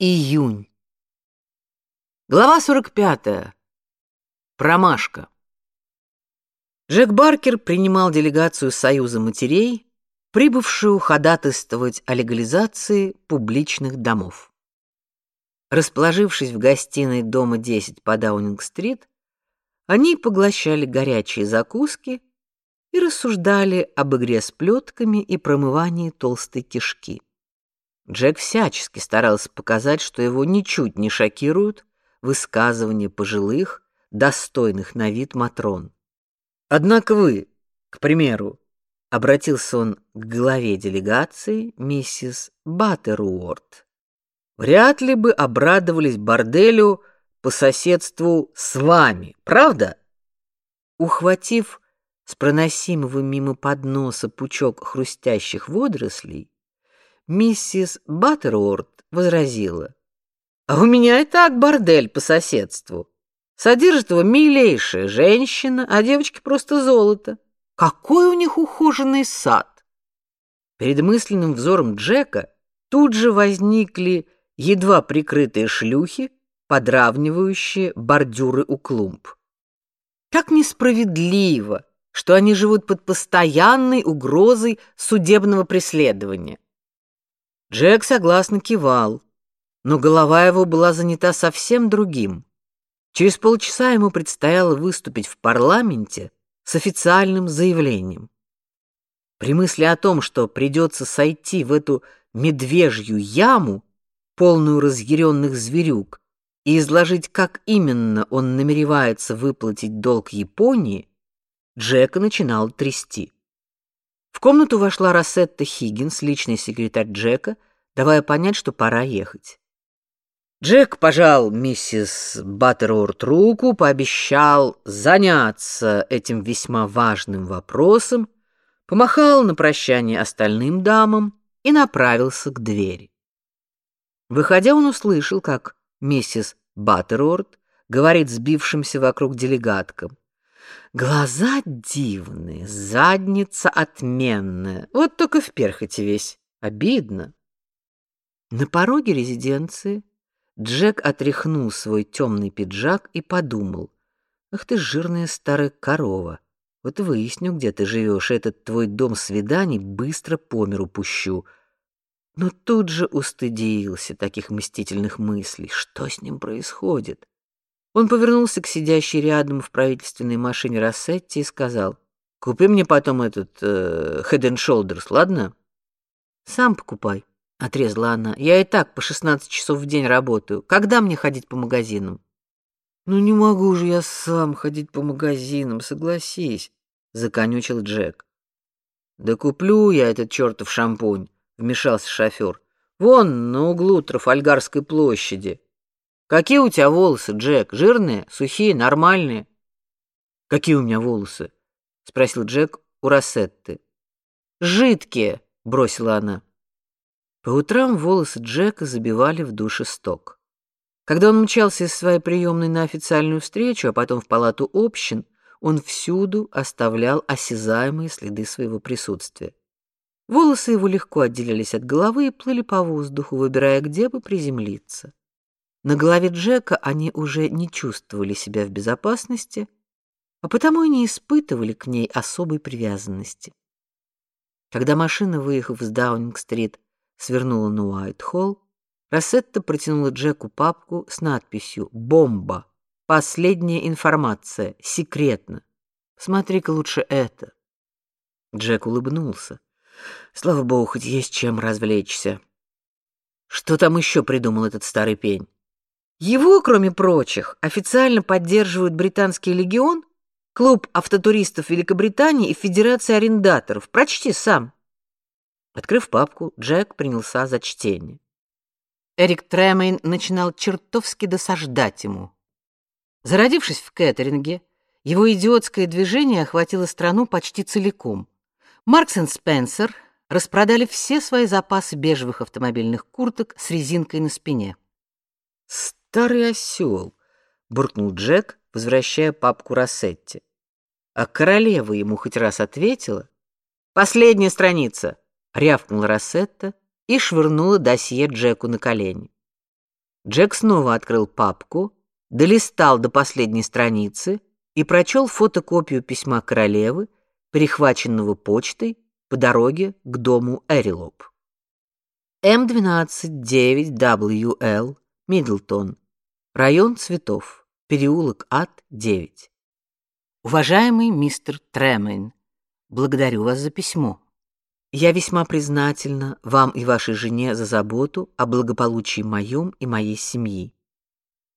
Июнь. Глава 45. Промашка. Джек Баркер принимал делегацию Союза матерей, прибывшую ходатайствовать о легализации публичных домов. Расположившись в гостиной дома 10 по Даунинг-стрит, они поглощали горячие закуски и рассуждали об игре с плетками и промывании толстой кишки. Джек всячески старался показать, что его ничуть не шокируют высказывания пожилых, достойных на вид матрон. Однако вы, к примеру, обратился он к главе делегации, миссис Баттеруорт, вряд ли бы обрадовались борделю по соседству с вами, правда? Ухватив с проносимого мимо подноса пучок хрустящих водорослей, миссис Баттеруорт возразила: "А у меня и так бордель по соседству. Содержит его милейшая женщина, а девочки просто золото. Какой у них ухоженный сад!" Перед мысленным взором Джека тут же возникли едва прикрытые шлюхи, подравнивающие бордюры у клумб. Как несправедливо, что они живут под постоянной угрозой судебного преследования. Джек согласно кивал, но голова его была занята совсем другим. Через полчаса ему предстояло выступить в парламенте с официальным заявлением. При мысли о том, что придется сойти в эту медвежью яму, полную разъяренных зверюк, и изложить, как именно он намеревается выплатить долг Японии, Джека начинал трясти. Комнату вошла Рассетта Хиггинс, личный секретарь Джека, давая понять, что пора ехать. Джек пожал миссис Баттерорт руку, пообещал заняться этим весьма важным вопросом, помахал на прощание остальным дамам и направился к двери. Выходя, он услышал, как миссис Баттерорт говорит сбившимся вокруг делегаткам: Глаза дивные, задница отменная. Вот только в перхоти весь. Обидно. На пороге резиденции Джек отряхнул свой темный пиджак и подумал: "Ах ты жирная старая корова! Вот выясню, где ты живешь, этот твой дом свиданий быстро по миру пущу". Но тут же устыдился таких мстительных мыслей. Что с ним происходит? Он повернулся к сидящей рядом в правительственной машине Рассетти и сказал: "Купи мне потом этот э, Head and Shoulders, ладно?" "Сам покупай", отрезала она. "Я и так по 16 часов в день работаю. Когда мне ходить по магазинам?" "Ну не могу же я сам ходить по магазинам, согласись", законючил Джек. "Да куплю я этот чертов шампунь", вмешался шофер. "Вон на углу Трафальгарской площади. Какие у тебя волосы, Джек? Жирные, сухие, нормальные? Какие у меня волосы? спросил Джек у Рассетты. Жидкие, бросила она. По утрам волосы Джека забивали в душе сток. Когда он мчался из своей приемной на официальную встречу, а потом в палату общин, он всюду оставлял осязаемые следы своего присутствия. Волосы его легко отделялись от головы и плыли по воздуху, выбирая, где бы приземлиться. На голове Джека они уже не чувствовали себя в безопасности, а потому и не испытывали к ней особой привязанности. Когда машина, выехав с Даунинг-стрит, свернула на Уайт-холл, Рассетта протянула Джеку папку с надписью «Бомба. Последняя информация. Секретно. Смотри-ка лучше это». Джек улыбнулся. Слава богу, хоть есть чем развлечься. Что там еще придумал этот старый пень? Его, кроме прочих, официально поддерживают британский легион, клуб автотуристов Великобритании и Федерация арендаторов. Прочти сам. Открыв папку, Джек принялся за чтение. Эрик Тремейн начинал чертовски досаждать ему. Зародившись в Кеттеринге, его идиотское движение охватило страну почти целиком. Маркс и Спенсер распродали все свои запасы бежевых автомобильных курток с резинкой на спине. Старый осел, буркнул Джек, возвращая папку Рассетти. А королева ему хоть раз ответила? Последняя страница, рявкнула Рассетта и швырнула досье Джеку на колени. Джек снова открыл папку, долистал до последней страницы и прочел фотокопию письма королевы, перехваченного почтой по дороге к дому Эрилоп. М12-9WL, Мидлтон, район Цветов, переулок Ад, 9. Уважаемый мистер Тремейн, благодарю вас за письмо. Я весьма признательна вам и вашей жене за заботу о благополучии моем и моей семьи.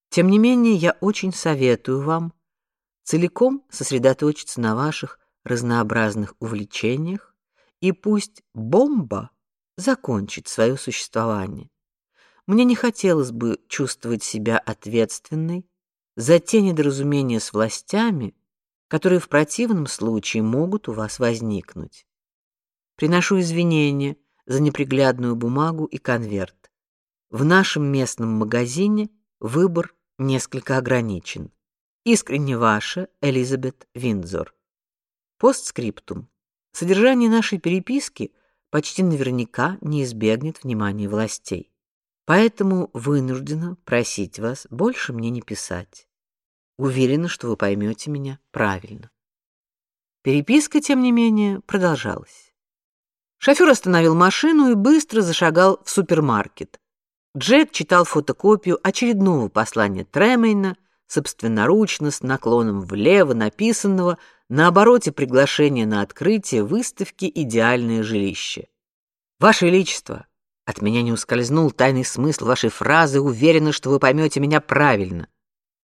Тем не менее, я очень советую вам целиком сосредоточиться на ваших разнообразных увлечениях, и пусть бомба закончит свое существование. Мне не хотелось бы чувствовать себя ответственной за те недоразумения с властями, которые в противном случае могут у вас возникнуть. Приношу извинения за неприглядную бумагу и конверт. В нашем местном магазине выбор несколько ограничен. Искренне ваша Элизабет Виндзор. Постскриптум. Содержание нашей переписки почти наверняка не избегнет внимания властей. Поэтому вынуждена просить вас больше мне не писать. Уверена, что вы поймете меня правильно. Переписка, тем не менее, продолжалась. Шофер остановил машину и быстро зашагал в супермаркет. Джек читал фотокопию очередного послания Тремейна, собственноручно с наклоном влево написанного на обороте приглашения на открытие выставки Идеальное жилище. Ваше величество, от меня не ускользнул тайный смысл вашей фразы, уверена, что вы поймете меня правильно.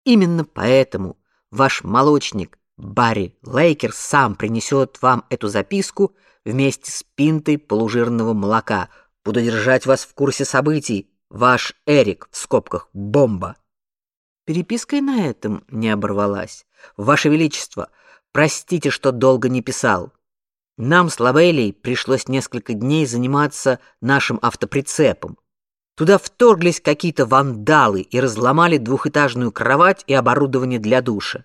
Именно поэтому ваш молочник Барри Лейкер сам принесет вам эту записку вместе с пинтой полужирного молока. Буду держать вас в курсе событий. Ваш Эрик в скобках бомба. Переписка и на этом не оборвалась. Ваше величество, простите, что долго не писал. Нам с Лавелей пришлось несколько дней заниматься нашим автоприцепом. Туда вторглись какие-то вандалы и разломали двухэтажную кровать и оборудование для душа.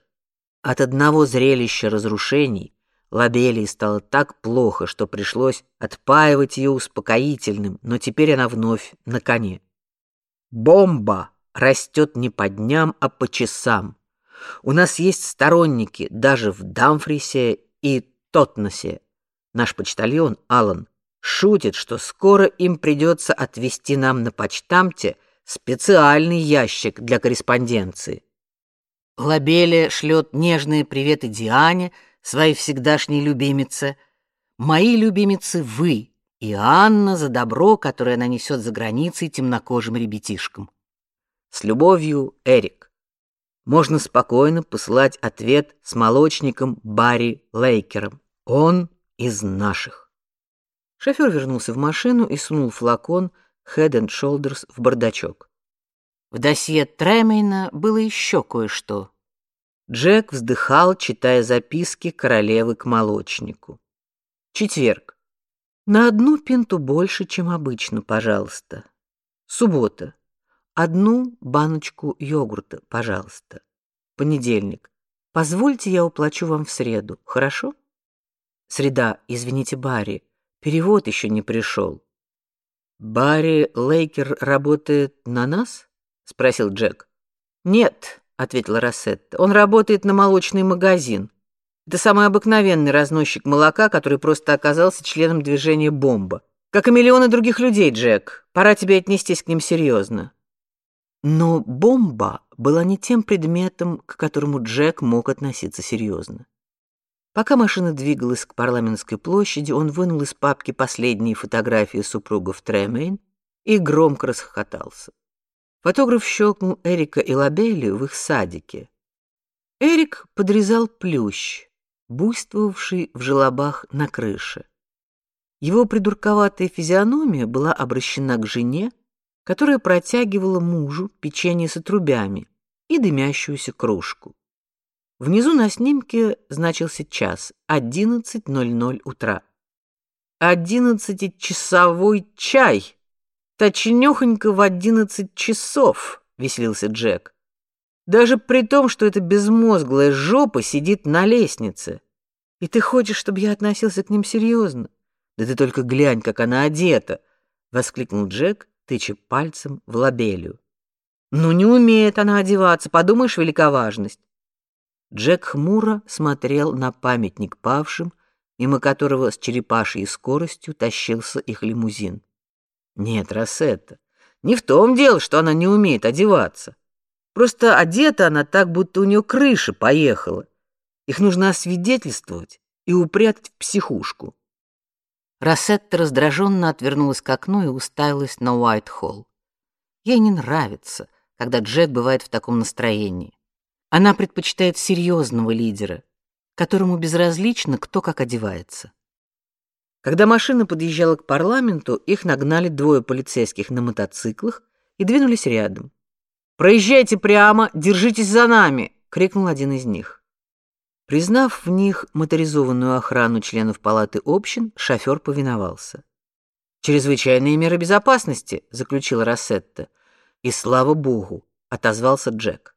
От одного зрелища разрушений Лабелии стало так плохо, что пришлось отпаивать ее успокоительным, но теперь она вновь на коне. Бомба растет не по дням, а по часам. У нас есть сторонники даже в Дамфрисе и Тотносе. Наш почтальон Аллан шутит, что скоро им придется отвезти нам на почтамте специальный ящик для корреспонденции. Лабелия шлет нежные приветы Диане, своей всегдашней любимице. Мои любимицы вы и Анна за добро, которое она несет за границей темнокожим ребятишкам. С любовью, Эрик. Можно спокойно посылать ответ с молочником Барри Лейкером. Он из наших. Шофер вернулся в машину и сунул флакон Head and Shoulders в бардачок. В досье Тремейна было еще кое-что. Джек вздыхал, читая записки королевы к молочнику. Четверг. На одну пинту больше, чем обычно, пожалуйста. Суббота. Одну баночку йогурта, пожалуйста. Понедельник. Позвольте, я уплачу вам в среду, хорошо? Среда. Извините, Барри, перевод еще не пришел. Барри Лейкер работает на нас? спросил Джек. Нет, ответила Рассетта. Он работает на молочный магазин. Это самый обыкновенный разносчик молока, который просто оказался членом движения Бомба. Как и миллионы других людей, Джек. Пора тебе отнестись к ним серьезно. Но Бомба была не тем предметом, к которому Джек мог относиться серьезно. Пока машина двигалась к парламентской площади, он вынул из папки последние фотографии супругов Тремейн и громко расхохотался. Фотограф щелкнул Эрика и Лабелли в их садике. Эрик подрезал плющ, буйствовавший в желобах на крыше. Его придурковатая физиономия была обращена к жене, которая протягивала мужу печенье с отрубями и дымящуюся кружку. Внизу на снимке значился час 11:00 утра. «Одиннадцатичасовой чай!» точнёхонько в одиннадцать часов, веселился Джек. Даже при том, что эта безмозглая жопа сидит на лестнице. И ты хочешь, чтобы я относился к ним серьезно? Да ты только глянь, как она одета, воскликнул Джек, тыча пальцем в лабелию. Ну не умеет она одеваться, подумаешь, великоважность. Джек хмуро смотрел на памятник павшим, мимо которого с черепашьей скоростью тащился их лимузин. Нет, Рассетта, не в том дело, что она не умеет одеваться. Просто одета она так, будто у нее крыша поехала. Их нужно освидетельствовать и упрятать в психушку. Рассетта раздраженно отвернулась к окну и уставилась на Уайт-Холл. Ей не нравится, когда Джек бывает в таком настроении. Она предпочитает серьезного лидера, которому безразлично, кто как одевается. Когда машина подъезжала к парламенту, их нагнали двое полицейских на мотоциклах и двинулись рядом. «Проезжайте прямо, держитесь за нами!» — крикнул один из них. Признав в них моторизованную охрану членов палаты общин, шофер повиновался. «Чрезвычайные меры безопасности», — заключила Рассетта. «И слава богу», — отозвался Джек.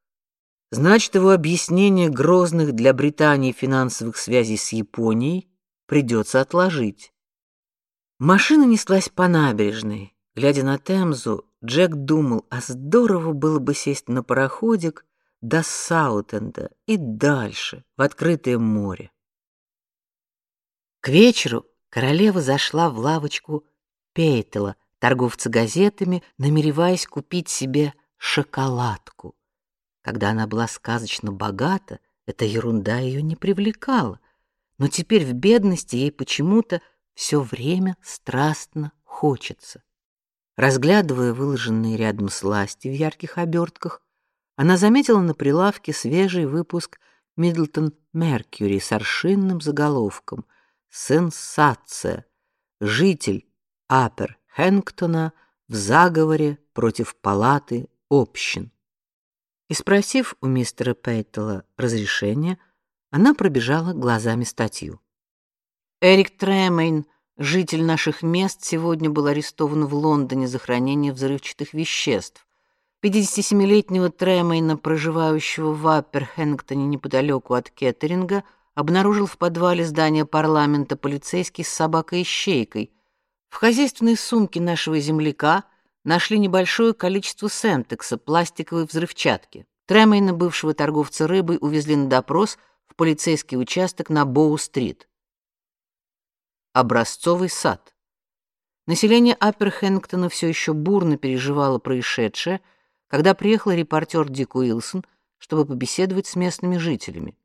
«Значит, его объяснение грозных для Британии финансовых связей с Японией придется отложить». Машина неслась по набережной. Глядя на Темзу, Джек думал, а здорово было бы сесть на пароходик до Саутенда и дальше, в открытое море. К вечеру королева зашла в лавочку Пейтела, торговца газетами, намереваясь купить себе шоколадку. Когда она была сказочно богата, эта ерунда ее не привлекала, но теперь в бедности ей почему-то все время страстно хочется. Разглядывая выложенные рядом сласти в ярких обертках, она заметила на прилавке свежий выпуск Middleton Mercury с аршинным заголовком «Сенсация! Житель Апер Хэнктона в заговоре против палаты общин». И спросив у мистера Пейтела разрешения, она пробежала глазами статью. Эрик Тремейн, житель наших мест, сегодня был арестован в Лондоне за хранение взрывчатых веществ. 57-летнего Тремейна, проживающего в Апперхэнктоне неподалеку от Кеттеринга, обнаружил в подвале здания парламента полицейский с собакой-ищейкой. В хозяйственной сумке нашего земляка нашли небольшое количество сентекса, пластиковой взрывчатки. Тремейна, бывшего торговца рыбой, увезли на допрос в полицейский участок на Боу-стрит. Образцовый сад. Население Апперхэнктона все еще бурно переживало происшедшее, когда приехал репортер Дик Уилсон, чтобы побеседовать с местными жителями.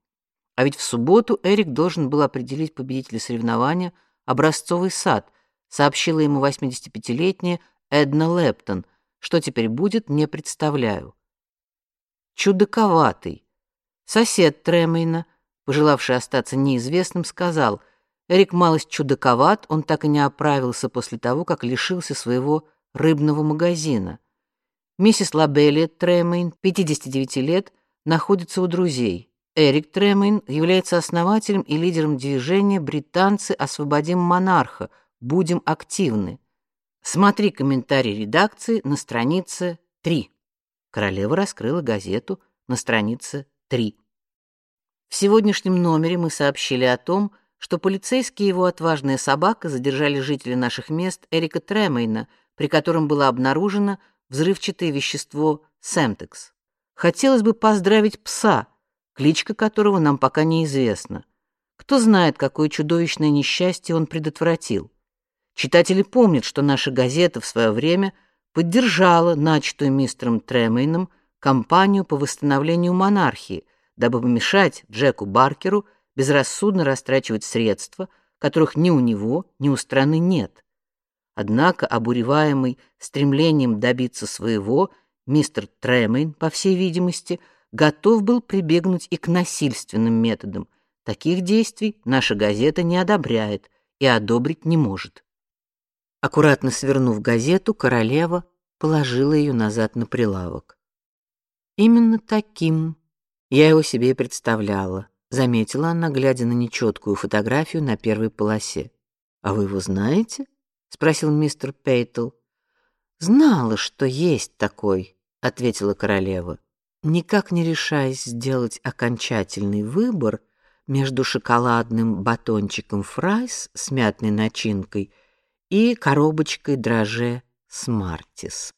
А ведь в субботу Эрик должен был определить победителя соревнования «Образцовый сад», сообщила ему 85-летняя Эдна Лептон. Что теперь будет, не представляю. Чудаковатый. Сосед Тремейна, пожелавший остаться неизвестным, сказал, Эрик малость чудаковат, он так и не оправился после того, как лишился своего рыбного магазина. Миссис Лобелия Тремейн, 59 лет, находится у друзей. Эрик Тремейн является основателем и лидером движения «Британцы освободим монарха. Будем активны». Смотри комментарий редакции на странице 3. Королева раскрыла газету на странице 3. В сегодняшнем номере мы сообщили о том, что полицейский и его отважная собака задержали жителя наших мест Эрика Тремейна, при котором было обнаружено взрывчатое вещество Семтекс. Хотелось бы поздравить пса, кличка которого нам пока неизвестна. Кто знает, какое чудовищное несчастье он предотвратил. Читатели помнят, что наша газета в свое время поддержала начатую мистером Тремейном кампанию по восстановлению монархии, дабы помешать Джеку Баркеру безрассудно растрачивать средства, которых ни у него, ни у страны нет. Однако, обуреваемый стремлением добиться своего, мистер Тремейн, по всей видимости, готов был прибегнуть и к насильственным методам. Таких действий наша газета не одобряет и одобрить не может. Аккуратно свернув газету, королева положила ее назад на прилавок. Именно таким я его себе и представляла, заметила она, глядя на нечеткую фотографию на первой полосе. А вы его знаете? спросил мистер Пейтл. Знала, что есть такой, ответила королева, никак не решаясь сделать окончательный выбор между шоколадным батончиком Фрайс с мятной начинкой и коробочкой драже Смартис.